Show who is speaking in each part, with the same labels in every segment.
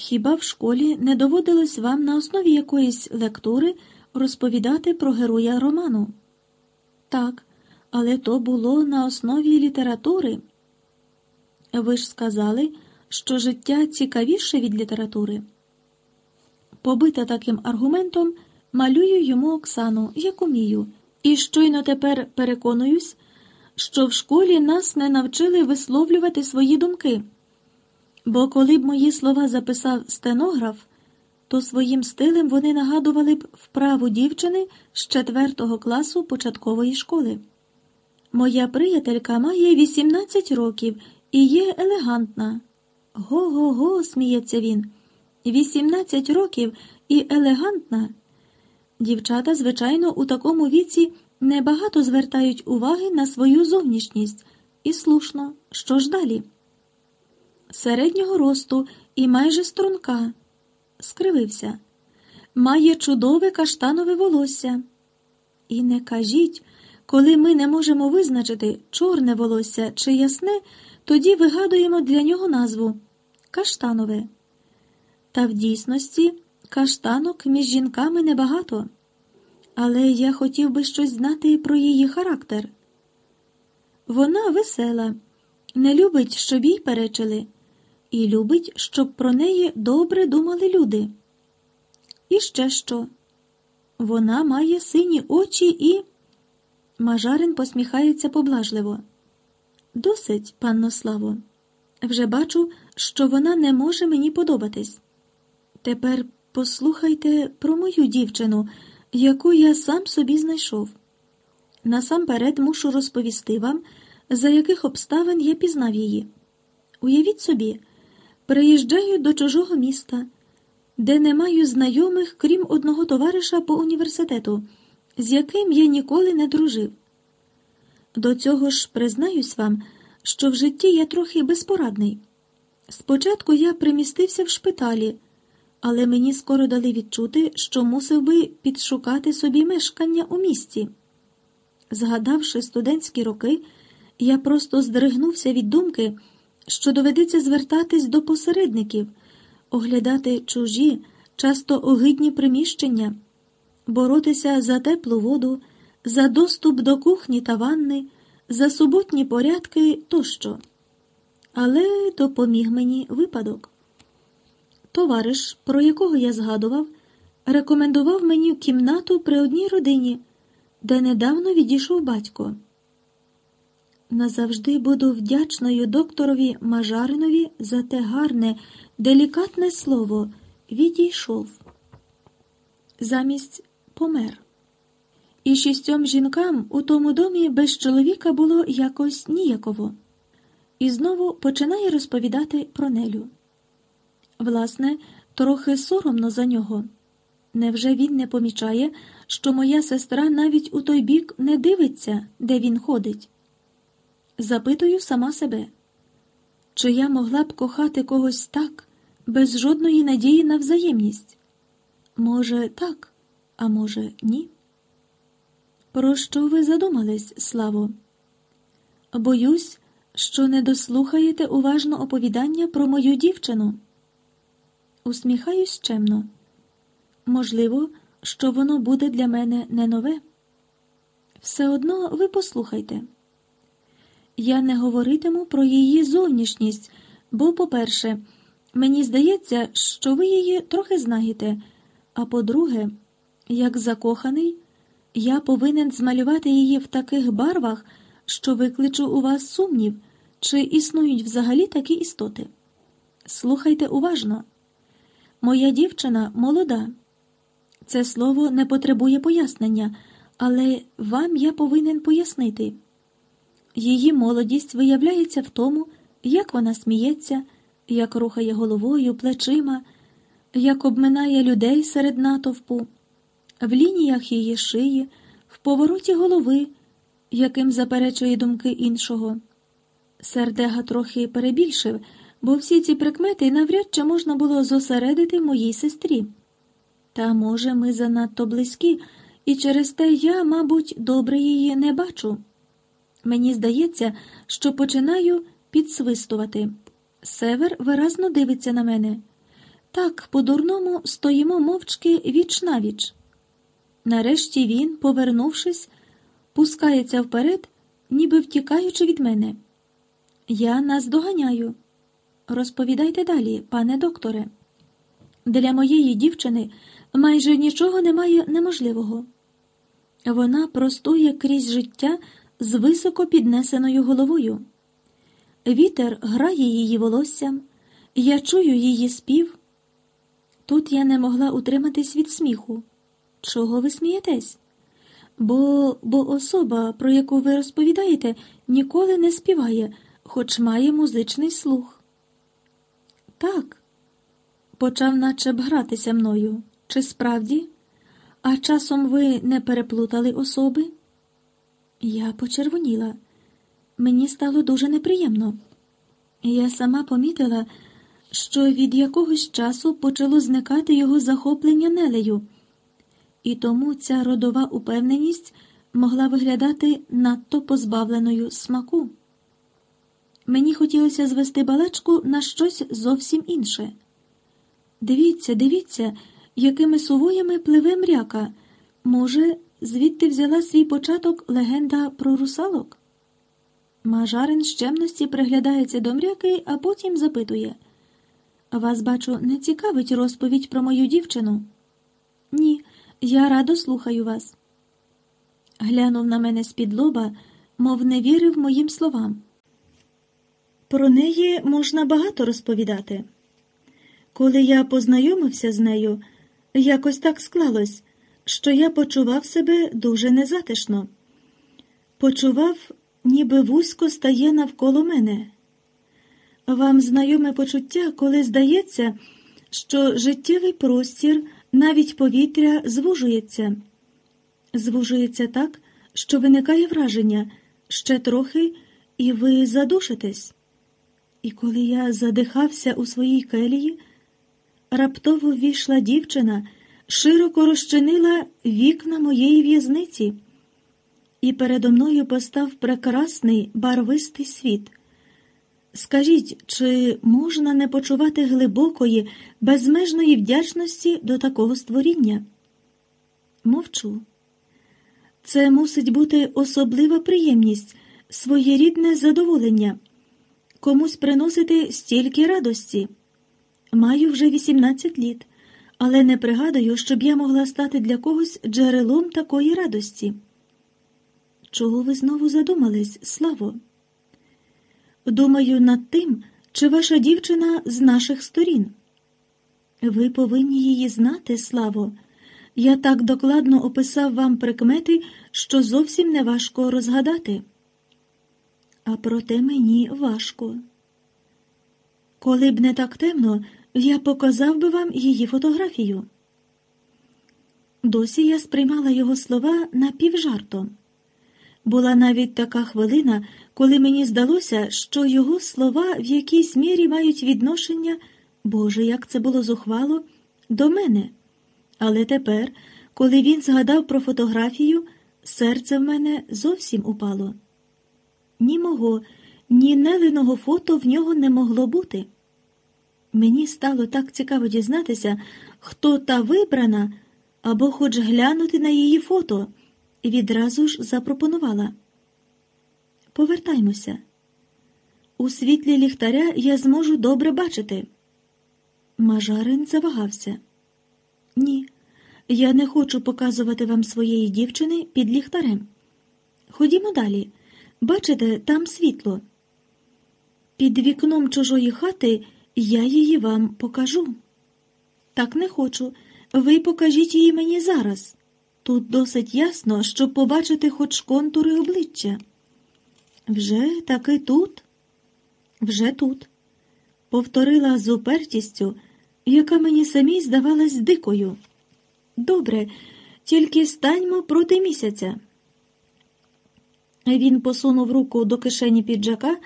Speaker 1: Хіба в школі не доводилось вам на основі якоїсь лектури розповідати про героя роману? Так, але то було на основі літератури. Ви ж сказали, що життя цікавіше від літератури. Побита таким аргументом, малюю йому Оксану, як умію, і щойно тепер переконуюсь, що в школі нас не навчили висловлювати свої думки. Бо коли б мої слова записав стенограф, то своїм стилем вони нагадували б вправу дівчини з четвертого класу початкової школи. Моя приятелька має 18 років і є елегантна. Го-го-го, сміється він. 18 років і елегантна. Дівчата, звичайно, у такому віці небагато звертають уваги на свою зовнішність. І слушно, що ж далі? Середнього росту і майже струнка. Скривився. Має чудове каштанове волосся. І не кажіть, коли ми не можемо визначити чорне волосся чи ясне, тоді вигадуємо для нього назву каштанове. Та в дійсності каштанок між жінками небагато. Але я хотів би щось знати про її характер. Вона весела, не любить, щоб їй перечили, і любить, щоб про неї добре думали люди. І ще що? Вона має сині очі і. Мажарин посміхається поблажливо. Досить, панно Славо. Вже бачу, що вона не може мені подобатись. Тепер послухайте про мою дівчину, яку я сам собі знайшов. Насамперед мушу розповісти вам, за яких обставин я пізнав її. Уявіть собі, приїжджаю до чужого міста, де не маю знайомих, крім одного товариша по університету, з яким я ніколи не дружив. До цього ж признаюсь вам, що в житті я трохи безпорадний. Спочатку я примістився в шпиталі, але мені скоро дали відчути, що мусив би підшукати собі мешкання у місті. Згадавши студентські роки, я просто здригнувся від думки, що доведеться звертатись до посередників, оглядати чужі, часто огидні приміщення, боротися за теплу воду, за доступ до кухні та ванни, за суботні порядки тощо. Але допоміг мені випадок. Товариш, про якого я згадував, рекомендував мені кімнату при одній родині, де недавно відійшов батько. Назавжди буду вдячною докторові Мажаринові за те гарне, делікатне слово відійшов. Замість помер. І шістьом жінкам у тому домі без чоловіка було якось ніяково. І знову починає розповідати про Нелю. Власне, трохи соромно за нього. Невже він не помічає, що моя сестра навіть у той бік не дивиться, де він ходить? Запитую сама себе, чи я могла б кохати когось так, без жодної надії на взаємність? Може, так, а може, ні? Про що ви задумались, Славо? Боюсь, що не дослухаєте уважно оповідання про мою дівчину. Усміхаюсь чемно. Можливо, що воно буде для мене не нове. Все одно ви послухайте. Я не говоритиму про її зовнішність, бо, по-перше, мені здається, що ви її трохи знаєте, а по-друге, як закоханий, я повинен змалювати її в таких барвах, що викличу у вас сумнів, чи існують взагалі такі істоти. Слухайте уважно. Моя дівчина молода. Це слово не потребує пояснення, але вам я повинен пояснити. Її молодість виявляється в тому, як вона сміється, як рухає головою, плечима, як обминає людей серед натовпу, в лініях її шиї, в повороті голови, яким заперечує думки іншого. Сердега трохи перебільшив, бо всі ці прикмети навряд чи можна було зосередити моїй сестрі. Та, може, ми занадто близькі, і через те я, мабуть, добре її не бачу. Мені здається, що починаю підсвистувати. Север виразно дивиться на мене. Так, по-дурному стоїмо мовчки віч навіч. Нарешті він, повернувшись, пускається вперед, ніби втікаючи від мене. Я нас доганяю. Розповідайте далі, пане докторе. Для моєї дівчини майже нічого немає неможливого. Вона простує крізь життя з високо піднесеною головою. Вітер грає її волоссям, я чую її спів. Тут я не могла утриматись від сміху. Чого ви смієтесь? Бо, бо особа, про яку ви розповідаєте, ніколи не співає, хоч має музичний слух. Так, почав наче б гратися мною. Чи справді? А часом ви не переплутали особи? Я почервоніла. Мені стало дуже неприємно. Я сама помітила, що від якогось часу почало зникати його захоплення нелею, і тому ця родова упевненість могла виглядати надто позбавленою смаку. Мені хотілося звести балачку на щось зовсім інше. Дивіться, дивіться, якими сувоями пливе мряка. Може, звідти взяла свій початок легенда про русалок? Мажарин з чемності приглядається до мряки, а потім запитує Вас, бачу, не цікавить розповідь про мою дівчину? Ні, я радо слухаю вас. Глянув на мене з-під лоба, мов не вірив моїм словам. Про неї можна багато розповідати. Коли я познайомився з нею, якось так склалось, що я почував себе дуже незатишно. Почував, ніби вузько стає навколо мене. Вам знайоме почуття, коли здається, що життєвий простір, навіть повітря звужується. Звужується так, що виникає враження ще трохи, і ви задушитесь. І коли я задихався у своїй келії, раптово ввійшла дівчина, широко розчинила вікна моєї в'язниці, і передо мною постав прекрасний барвистий світ. Скажіть, чи можна не почувати глибокої, безмежної вдячності до такого створіння? Мовчу. Це мусить бути особлива приємність, своєрідне задоволення, комусь приносити стільки радості. Маю вже 18 літ, але не пригадую, щоб я могла стати для когось джерелом такої радості. Чого ви знову задумались, Славо? Думаю над тим, чи ваша дівчина з наших сторін. Ви повинні її знати, Славо. Я так докладно описав вам прикмети, що зовсім не важко розгадати. А проте мені важко. Коли б не так темно, я показав би вам її фотографію. Досі я сприймала його слова напівжартом. Була навіть така хвилина, коли мені здалося, що його слова в якійсь мірі мають відношення, Боже, як це було зухвало, до мене. Але тепер, коли він згадав про фотографію, серце в мене зовсім упало. Ні мого, ні Нелиного фото в нього не могло бути. Мені стало так цікаво дізнатися, хто та вибрана, або хоч глянути на її фото, відразу ж запропонувала. Повертаймося. У світлі ліхтаря я зможу добре бачити. Мажарин завагався. Ні, я не хочу показувати вам своєї дівчини під ліхтарем. Ходімо далі. Бачите, там світло. Під вікном чужої хати я її вам покажу. Так не хочу. Ви покажіть її мені зараз. Тут досить ясно, щоб побачити хоч контури обличчя. Вже таки тут? Вже тут. Повторила з упертістю, яка мені самій здавалась дикою. Добре, тільки станьмо проти місяця. Він посунув руку до кишені піджака,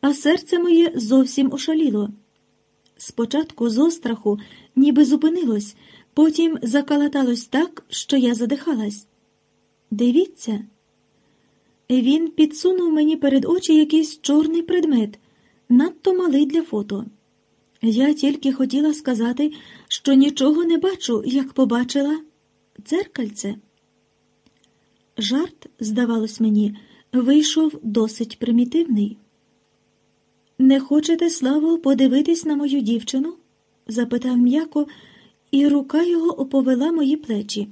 Speaker 1: а серце моє зовсім ошаліло. Спочатку з остраху ніби зупинилось, потім закалаталось так, що я задихалась. Дивіться. Він підсунув мені перед очі якийсь чорний предмет, надто малий для фото. Я тільки хотіла сказати, що нічого не бачу, як побачила дзеркальце. Жарт, здавалось мені, вийшов досить примітивний. Не хочете, Славо, подивитись на мою дівчину? запитав м'яко, і рука його оповела мої плечі.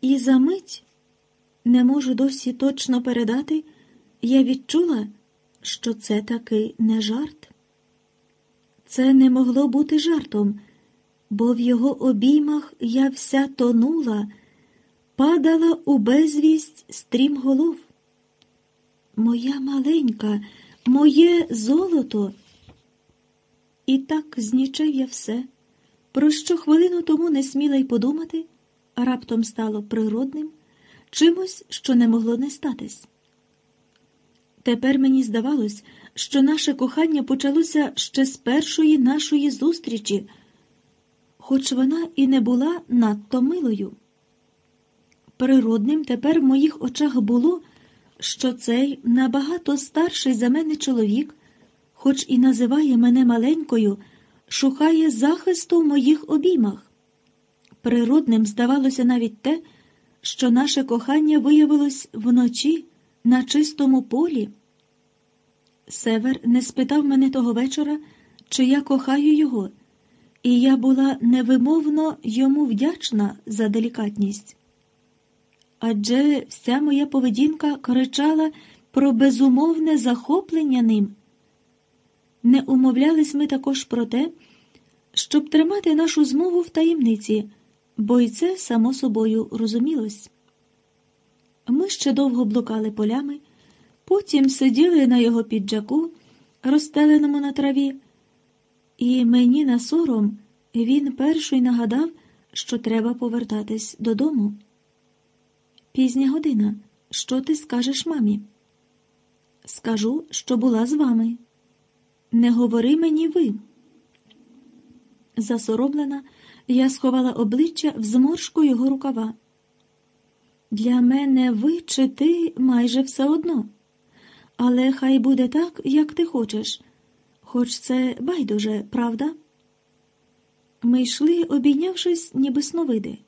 Speaker 1: І за мить, не можу досі точно передати, я відчула, що це таки не жарт. Це не могло бути жартом, бо в його обіймах я вся тонула, падала у безвість стрім голов. Моя маленька, моє золото. І так знічев я все, про що хвилину тому не сміла й подумати, а раптом стало природним, чимось, що не могло не статись. Тепер мені здавалось, що наше кохання почалося ще з першої нашої зустрічі, хоч вона і не була надто милою. Природним тепер в моїх очах було, що цей набагато старший за мене чоловік, хоч і називає мене маленькою, шукає захисту в моїх обіймах. Природним здавалося навіть те, що наше кохання виявилось вночі на чистому полі. Север не спитав мене того вечора, чи я кохаю його, і я була невимовно йому вдячна за делікатність. Адже вся моя поведінка кричала про безумовне захоплення ним. Не умовлялись ми також про те, щоб тримати нашу змову в таємниці, бо й це само собою розумілось. Ми ще довго блукали полями. Потім сиділи на його піджаку, розстеленому на траві, і мені на сором він перший нагадав, що треба повертатись додому. Пізня година. Що ти скажеш мамі? Скажу, що була з вами. Не говори мені ви. Засороблена, я сховала обличчя в зморшку його рукава. Для мене ви чи ти майже все одно але хай буде так, як ти хочеш, хоч це байдуже, правда? Ми йшли, обійнявшись, ніби сновиди.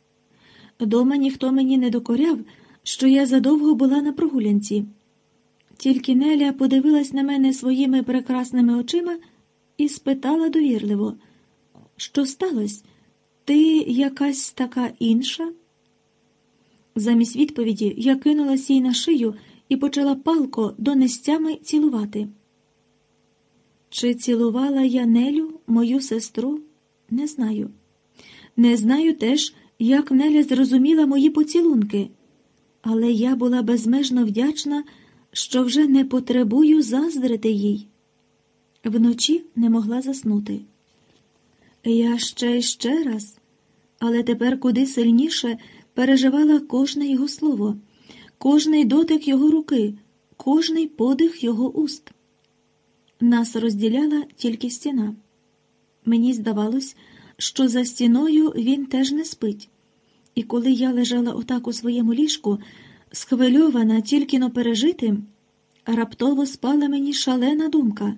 Speaker 1: Дома ніхто мені не докоряв, що я задовго була на прогулянці. Тільки Неля подивилась на мене своїми прекрасними очима і спитала довірливо, що сталося? Ти якась така інша? Замість відповіді я кинулась їй на шию і почала палко донестями цілувати. Чи цілувала я Нелю, мою сестру? Не знаю. Не знаю теж, як Неля зрозуміла мої поцілунки, але я була безмежно вдячна, що вже не потребую заздрити їй. Вночі не могла заснути. Я ще й ще раз, але тепер куди сильніше переживала кожне його слово кожний дотик його руки, кожний подих його уст. Нас розділяла тільки стіна. Мені здавалось, що за стіною він теж не спить, і коли я лежала отак у своєму ліжку, схвильована тільки но пережитим, раптово спала мені шалена думка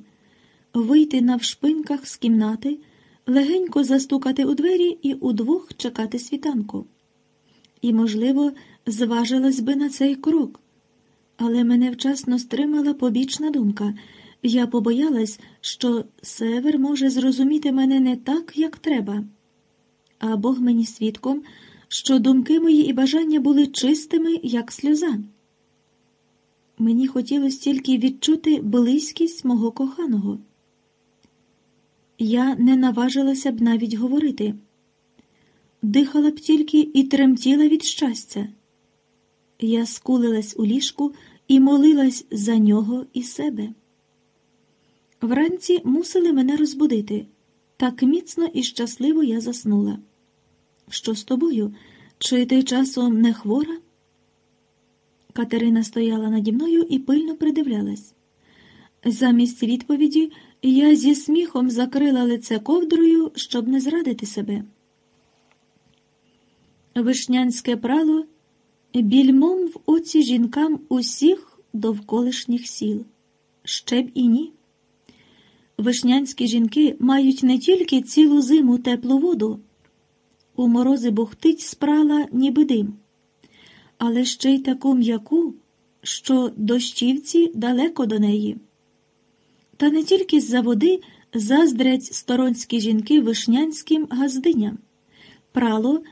Speaker 1: вийти навшпиньках з кімнати, легенько застукати у двері і удвох чекати світанку. І, можливо, зважилась би на цей крок, але мене вчасно стримала побічна думка. Я побоялась, що север може зрозуміти мене не так, як треба, а Бог мені свідком, що думки мої і бажання були чистими, як сльоза. Мені хотілося тільки відчути близькість мого коханого. Я не наважилася б навіть говорити, дихала б тільки і тремтіла від щастя. Я скулилась у ліжку і молилась за нього і себе. Вранці мусили мене розбудити. Так міцно і щасливо я заснула. Що з тобою? Чи ти часом не хвора? Катерина стояла наді мною і пильно придивлялась. Замість відповіді я зі сміхом закрила лице ковдрою, щоб не зрадити себе. Вишнянське прало більмом в оці жінкам усіх довколишніх сіл. Ще б і ні. вишнянські жінки мають не тільки цілу зиму теплу воду, у морози бухтить спрала, ніби дим, але ще й таку м'яку, що дощівці далеко до неї. Та не тільки з-за води заздрять сторонські жінки вишнянським газдиням. Прало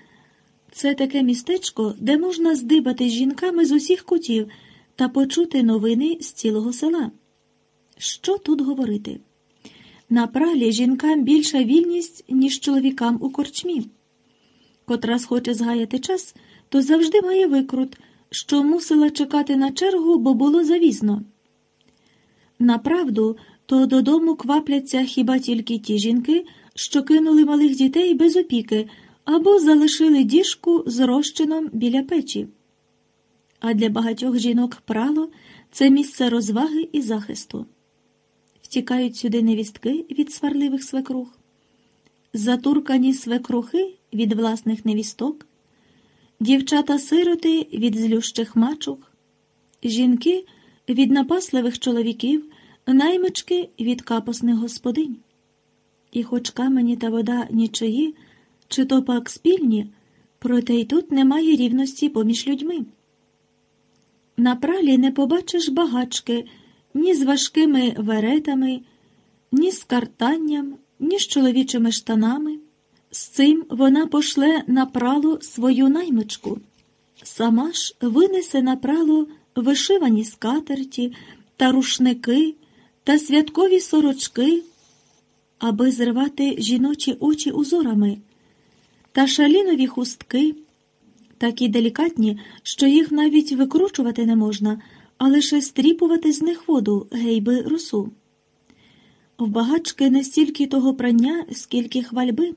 Speaker 1: це таке містечко, де можна здибати з жінками з усіх кутів та почути новини з цілого села. Що тут говорити? На пралі жінкам більша вільність, ніж чоловікам у корчмі. Котра схоче згаяти час, то завжди має викрут, що мусила чекати на чергу, бо було завізно. Направду, то додому квапляться хіба тільки ті жінки, що кинули малих дітей без опіки або залишили діжку з розчином біля печі. А для багатьох жінок прало це місце розваги і захисту. Втікають сюди невістки від сварливих свекрух, затуркані свекрухи від власних невісток, дівчата-сироти від злющих мачух, жінки від напасливих чоловіків, наймички від капосних господинь. І хоч камені та вода нічиї, чи то пак спільні, проте й тут немає рівності поміж людьми. На пралі не побачиш багачки ні з важкими веретами, ні з картанням, ні з чоловічими штанами. З цим вона пошле на прало свою наймичку, сама ж винесе на прало вишивані скатерті та рушники та святкові сорочки, аби зривати жіночі очі узорами, та шалінові хустки, такі делікатні, що їх навіть викручувати не можна, а лише стріпувати з них воду, гейби росу. В багачки не стільки того прання, скільки хвальби.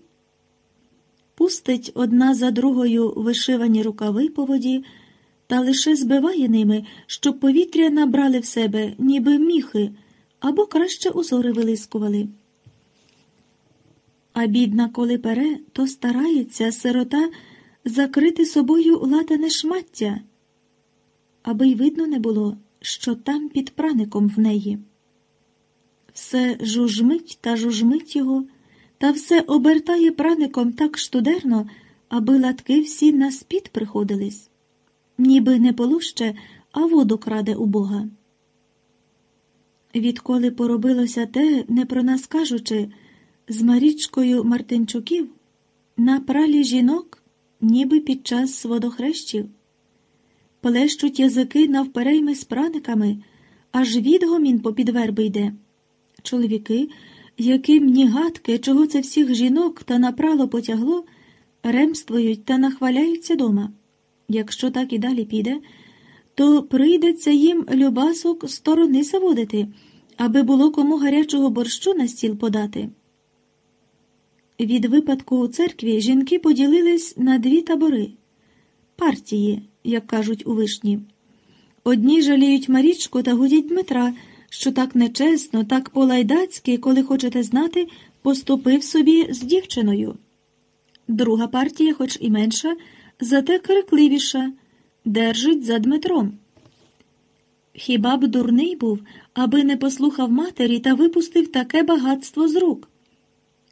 Speaker 1: Пустить одна за другою вишивані рукави по воді та лише збиває ними, щоб повітря набрали в себе, ніби міхи, або краще узори вилискували. А бідна, коли пере, то старається сирота закрити собою латане шмаття, аби й видно не було, що там під праником в неї. Все жужмить та жужмить його, та все обертає праником так штудерно, аби латки всі на спід приходились, ніби не полуще, а воду краде у Бога. Відколи поробилося те, не про нас кажучи, з Марічкою Мартинчуків на пралі жінок, ніби під час водохрещів, плещуть язики навперейми з праниками, аж відгомін попід верби йде. Чоловіки, яким ні гадки, чого це всіх жінок та напрало потягло, ремствують та нахваляються дома. Якщо так і далі піде, то прийдеться їм любасок сторони заводити, аби було кому гарячого борщу на стіл подати. Від випадку у церкві жінки поділились на дві табори партії, як кажуть у вишні. Одні жаліють Марічку та гудять Дмитра, що так нечесно, так по-лайдацьки, коли хочете знати, поступив собі з дівчиною. Друга партія, хоч і менша, зате крикливіша, держить за Дмитром. Хіба б дурний був, аби не послухав матері та випустив таке багатство з рук?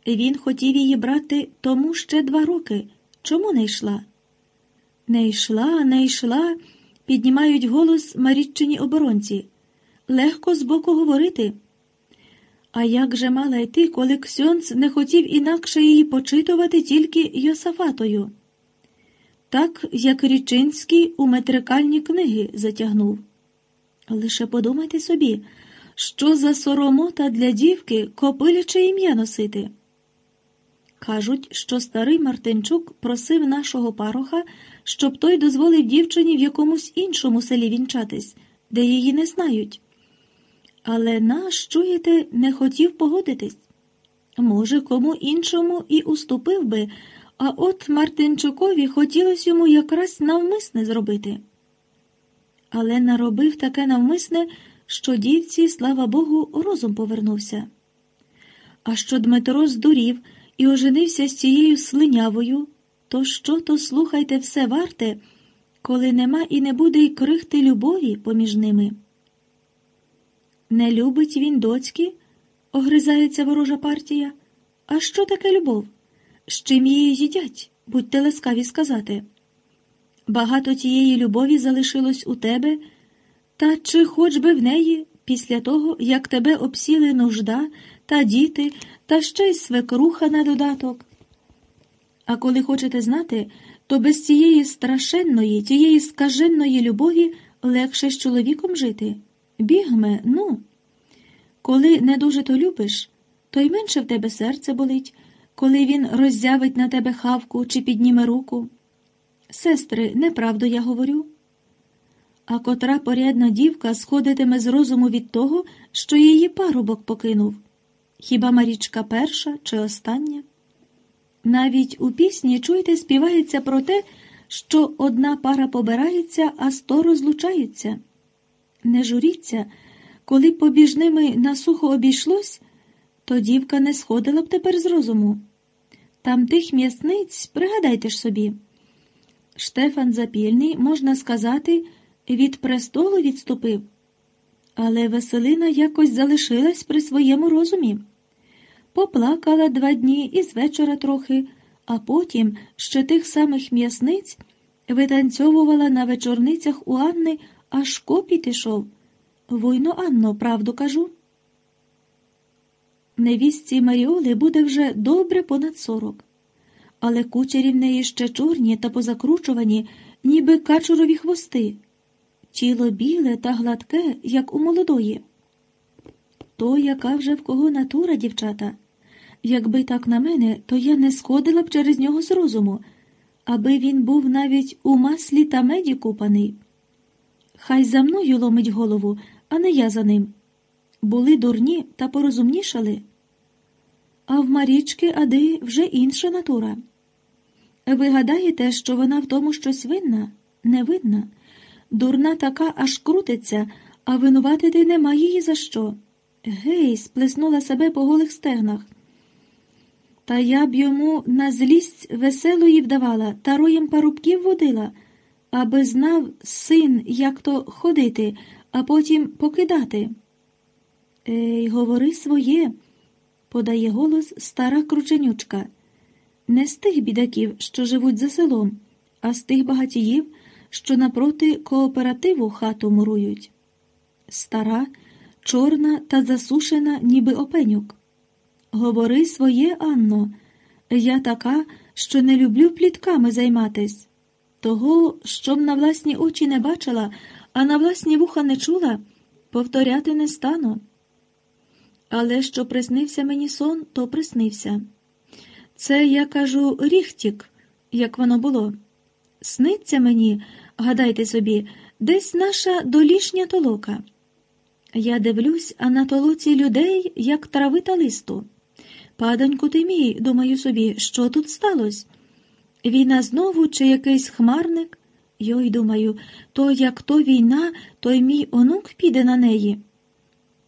Speaker 1: Він хотів її брати тому ще два роки. Чому не йшла? Не йшла, не йшла, піднімають голос Маріччині оборонці. Легко збоку говорити. А як же мала йти, коли Ксьонц не хотів інакше її почитувати тільки Йосафатою? Так, як Річинський у метрикальні книги затягнув. Лише подумайте собі, що за соромота для дівки копиляче ім'я носити. Кажуть, що старий Мартинчук просив нашого пароха, щоб той дозволив дівчині в якомусь іншому селі вінчатись, де її не знають. Але наш, чуєте, не хотів погодитись. Може, кому іншому і уступив би, а от Мартинчукові хотілося йому якраз навмисне зробити. Але наробив таке навмисне, що дівці, слава Богу, розум повернувся. А що Дмитро здурів і оженився з цією слинявою, то що то слухайте все варте, коли нема і не буде й крихти любові поміж ними. Не любить він доцьки, огризається ворожа партія. А що таке любов? З чим її їдять? Будьте ласкаві сказати. Багато тієї любові залишилось у тебе, та чи хоч би в неї, після того, як тебе обсіли нужда та діти, та ще й свекруха на додаток. А коли хочете знати, то без цієї страшенної, тієї скаженної любові легше з чоловіком жити. Бігме, ну. Коли не дуже то любиш, то й менше в тебе серце болить, коли він роззявить на тебе хавку чи підніме руку. Сестри, неправду я говорю. А котра порядна дівка сходитиме з розуму від того, що її парубок покинув. Хіба Марічка перша чи остання? Навіть у пісні, чуєте, співається про те, що одна пара побирається, а сто розлучаються. Не журіться, коли побіж ними на сухо обійшлось, то дівка не сходила б тепер з розуму. Там тих м'ясниць, пригадайте ж собі. Штефан Запільний, можна сказати, від престолу відступив, але Веселина якось залишилась при своєму розумі. Поплакала два дні і з вечора трохи, а потім ще тих самих м'ясниць витанцьовувала на вечорницях у Анни, аж копіт ішов. Войно, Анно, правду кажу. Невістці Маріоли буде вже добре понад сорок, але кучері в неї ще чорні та позакручувані, ніби качурові хвости, тіло біле та гладке, як у молодої. То, яка вже в кого натура, дівчата. Якби так на мене, то я не сходила б через нього з розуму, аби він був навіть у маслі та меді купаний. Хай за мною ломить голову, а не я за ним. Були дурні та порозумнішали. А в Марічки Ади вже інша натура. Ви гадаєте, що вона в тому щось винна? Не винна. Дурна така аж крутиться, а винуватити нема її за що. Гей, сплеснула себе по голих стегнах. Та я б йому на злість веселої вдавала та роєм парубків водила, аби знав син, як то ходити, а потім покидати. Ей, говори своє, подає голос стара крученючка. Не з тих бідаків, що живуть за селом, а з тих багатіїв, що напроти кооперативу хату мурують. Стара, чорна та засушена, ніби опенюк. Говори своє, Анно, я така, що не люблю плітками займатись. Того, щоб на власні очі не бачила, а на власні вуха не чула, повторяти не стану. Але що приснився мені сон, то приснився. Це, я кажу, ріхтік, як воно було. Сниться мені, гадайте собі, десь наша долішня толока. Я дивлюсь, а на толоці людей, як трави та листу. Падоньку ти мій, думаю собі, що тут сталося? Війна знову чи якийсь хмарник? Йой, думаю, то як то війна, то й мій онук піде на неї.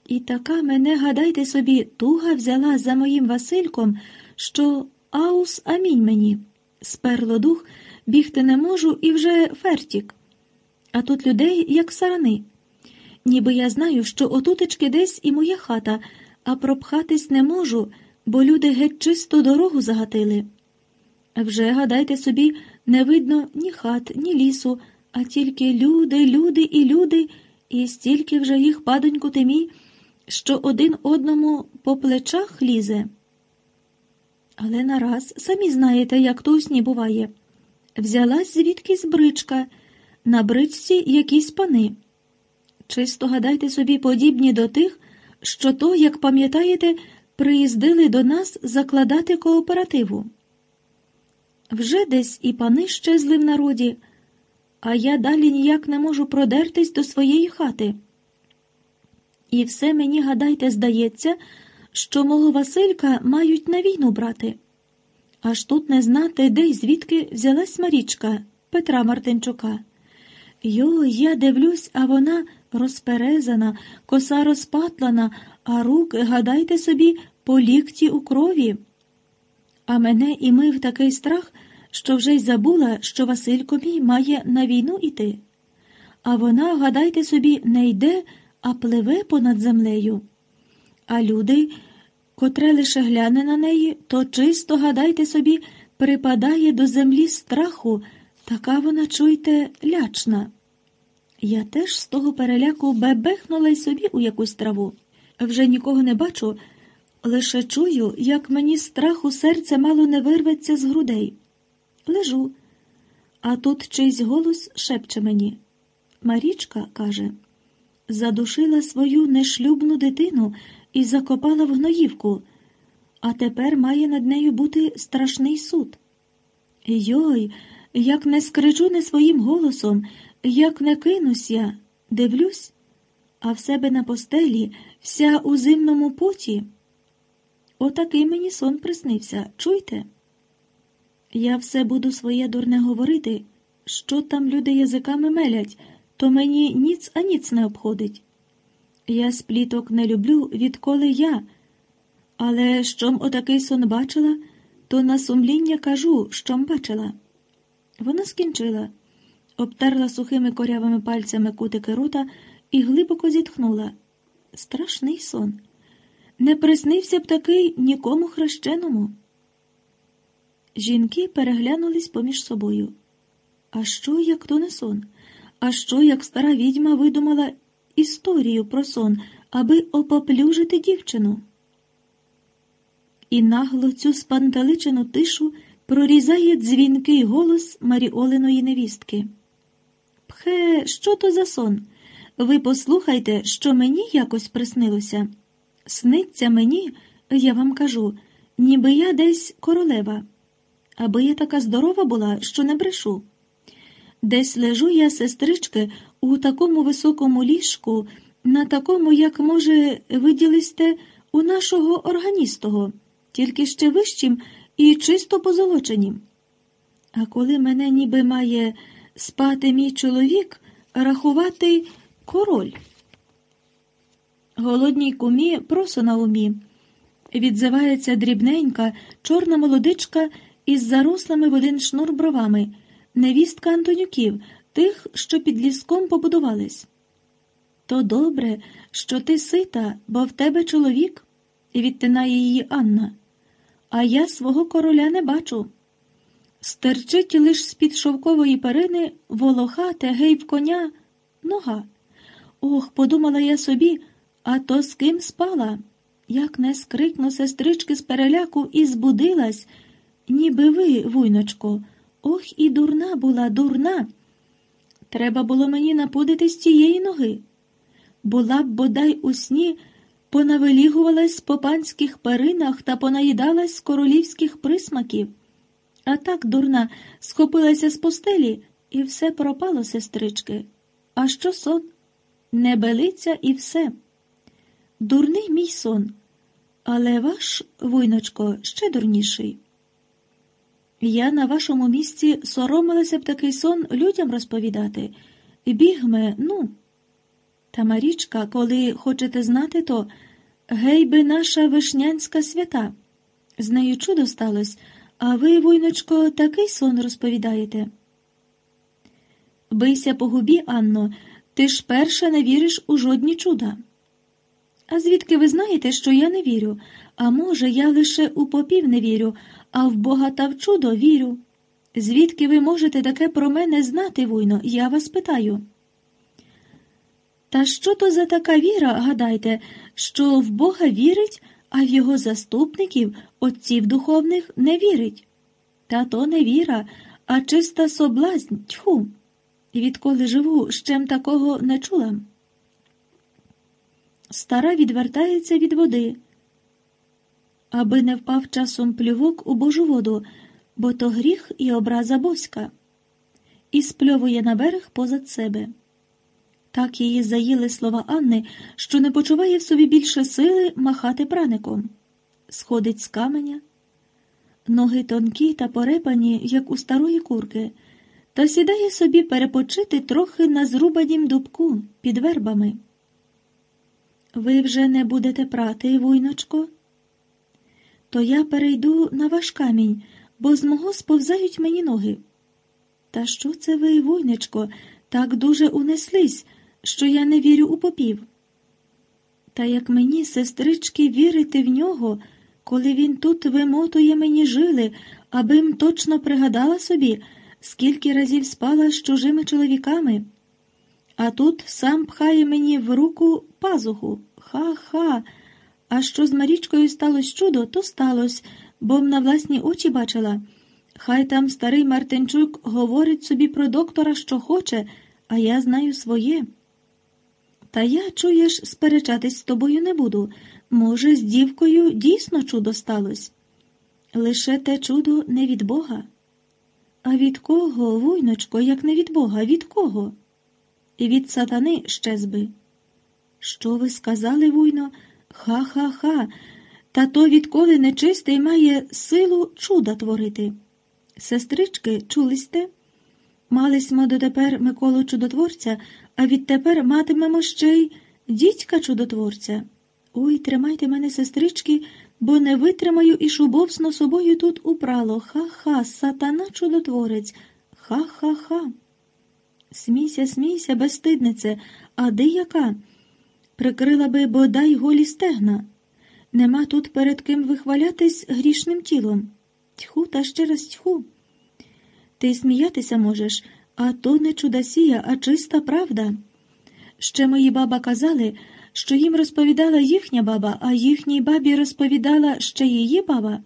Speaker 1: І така мене, гадайте собі, туга взяла за моїм Васильком, що аус амінь мені. Сперло дух, бігти не можу і вже фертік. А тут людей, як сарани. Ніби я знаю, що отутечки десь і моя хата, а пропхатись не можу бо люди геть чисто дорогу загатили. Вже, гадайте собі, не видно ні хат, ні лісу, а тільки люди, люди і люди, і стільки вже їх, падоньку темі, що один одному по плечах лізе. Але нараз, самі знаєте, як то у сні буває. Взялась звідкись бричка, на бричці якісь пани. Чисто гадайте собі, подібні до тих, що то, як пам'ятаєте, приїздили до нас закладати кооперативу. Вже десь і пани щезли в народі, а я далі ніяк не можу продертись до своєї хати. І все мені, гадайте, здається, що мого Василька мають на війну брати. Аж тут не знати, де й звідки взялась Марічка Петра Мартинчука. Йо, я дивлюсь, а вона розперезана, коса розпатлана, а руки, гадайте собі, по лікті у крові. А мене і мив такий страх, що вже й забула, що Василько мій має на війну іти. А вона, гадайте собі, не йде, а пливе понад землею. А люди, котре лише гляне на неї, то чисто, гадайте собі, припадає до землі страху, така вона, чуйте, лячна. Я теж з того переляку бебехнула й собі у якусь траву. Вже нікого не бачу, лише чую, як мені страху серце мало не вирветься з грудей. Лежу, а тут чийсь голос шепче мені. Марічка каже, задушила свою нешлюбну дитину і закопала в гноївку, а тепер має над нею бути страшний суд. Йой, як не скричу не своїм голосом, як не кинусь я, дивлюсь, а в себе на постелі вся у зимному поті. Отакий мені сон приснився, чуйте? Я все буду своє дурне говорити, що там люди язиками мелять, то мені ніц а ніц не обходить. Я спліток не люблю, відколи я, але щом отакий сон бачила, то на сумління кажу, щом бачила. Вона скінчила, обтерла сухими корявими пальцями кутики рота і глибоко зітхнула. Страшний сон. Не приснився б такий нікому хрещеному. Жінки переглянулись поміж собою. А що, як то не сон? А що, як стара відьма видумала історію про сон, аби опоплюжити дівчину? І нагло цю спантеличену тишу прорізає дзвінкий голос Маріолиної невістки. Пхе, що то за сон? Ви послухайте, що мені якось приснилося. Сниться мені, я вам кажу, ніби я десь королева, аби я така здорова була, що не брешу. Десь лежу я, сестрички, у такому високому ліжку, на такому, як, може, виділисте, у нашого органістого, тільки ще вищим і чисто позолоченім. А коли мене ніби має спати мій чоловік, рахувати король. Голодній кумі просо на умі. Відзивається дрібненька, чорна молодичка із зарослими в один шнур бровами, невістка Антонюків, тих, що під ліском побудувались. То добре, що ти сита, бо в тебе чоловік, відтинає її Анна, а я свого короля не бачу. Стерчить лиш з-під шовкової перини волохате, гей в коня, нога. Ох, подумала я собі, а то з ким спала? Як не скрикну сестрички з переляку і збудилась, ніби ви, вуйночко, ох і дурна була, дурна. Треба було мені напудити з тієї ноги. Була б бодай у сні, понавилігувалась по панських перинах та понаїдалась з королівських присмаків. А так, дурна, схопилася з постелі, і все пропало, сестрички. А що сон? Небелиця і все. Дурний мій сон, але ваш, вуйночко, ще дурніший. Я на вашому місці соромилася б такий сон людям розповідати. Бігме, ну. Та Марічка, коли хочете знати, то гей би наша вишнянська свята. З нею чудо сталося, а ви, вуйночко, такий сон розповідаєте. Бийся по губі, Анно, ти ж перша не віриш у жодні чуда. А звідки ви знаєте, що я не вірю? А може, я лише у попів не вірю, а в Бога та в чудо вірю. Звідки ви можете таке про мене знати, вуйно, я вас питаю. Та що то за така віра, гадайте, що в Бога вірить, а в його заступників, отців духовних, не вірить? Та то не віра, а чиста соблазнь, тьху. Відколи живу, щем такого не чула. Стара відвертається від води, аби не впав часом плювок у божу воду, бо то гріх і образа боська, і спльовує на берег позад себе. Так її заїли слова Анни, що не почуває в собі більше сили махати праником. Сходить з каменя, ноги тонкі та порепані, як у старої курки, та сідає собі перепочити трохи на зрубанім дубку під вербами. Ви вже не будете прати, вуйночко? То я перейду на ваш камінь, бо з мого сповзають мені ноги. Та що це ви, вуйничко, так дуже унеслись, що я не вірю у попів? Та як мені, сестрички, вірити в нього, коли він тут вимотує мені жили, абим точно пригадала собі, скільки разів спала з чужими чоловіками. А тут сам пхає мені в руку пазуху. Ха-ха. А що з Марічкою сталося чудо, то сталося, бо на власні очі бачила. Хай там старий Мартинчук говорить собі про доктора, що хоче, а я знаю своє. Та я, чуєш, сперечатись з тобою не буду. Може, з дівкою дійсно чудо сталося. Лише те чудо не від Бога. А від кого, вуйночко, як не від Бога, від кого? І від сатани щезби. Що ви сказали, вуйно? Ха-ха-ха. Та то відколи нечистий має силу чуда творити. Сестрички, чулисте? Мали смо дотепер Миколу чудотворця, а відтепер матимемо ще й дідька чудотворця. Ой, тримайте мене, сестрички, бо не витримаю і шубовсно собою тут упрало. Ха-ха, сатана чудотворець. Ха-ха-ха. Смійся, смійся, безстиднице, а де яка? Прикрила би бодай голі стегна. Нема тут перед ким вихвалятись грішним тілом. Тьху, та ще раз тьху. Ти сміятися можеш, а то не чудосія, а чиста правда. Ще мої баба казали, що їм розповідала їхня баба, а їхній бабі розповідала ще її баба,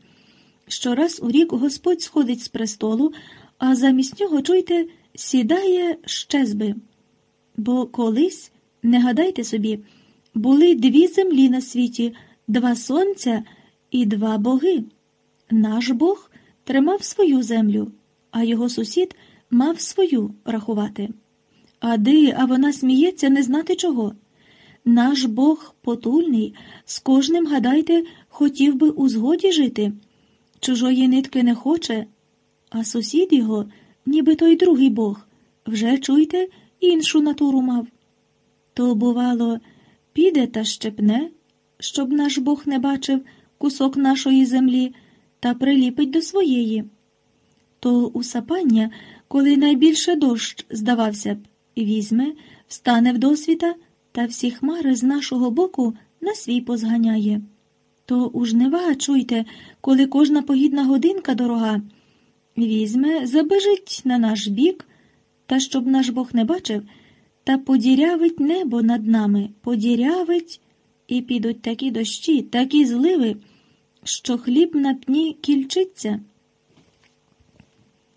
Speaker 1: що раз у рік Господь сходить з престолу, а замість нього, чуйте, сідає щезби. Бо колись, не гадайте собі, були дві землі на світі, два сонця і два боги. Наш Бог тримав свою землю, а його сусід мав свою рахувати. А ди, а вона сміється не знати чого. Наш Бог потульний, з кожним, гадайте, хотів би у згоді жити. Чужої нитки не хоче, а сусід його, ніби той другий Бог, вже чуйте, іншу натуру мав. То, бувало, піде та щепне, щоб наш Бог не бачив кусок нашої землі та приліпить до своєї. То усапання, коли найбільше дощ, здавався б, візьме, встане в досвіта та всі хмари з нашого боку на свій позганяє. То у жнива, чуйте, коли кожна погідна годинка дорога, візьме, забежить на наш бік, та щоб наш Бог не бачив, та подірявить небо над нами, подірявить, і підуть такі дощі, такі зливи, що хліб на пні кільчиться.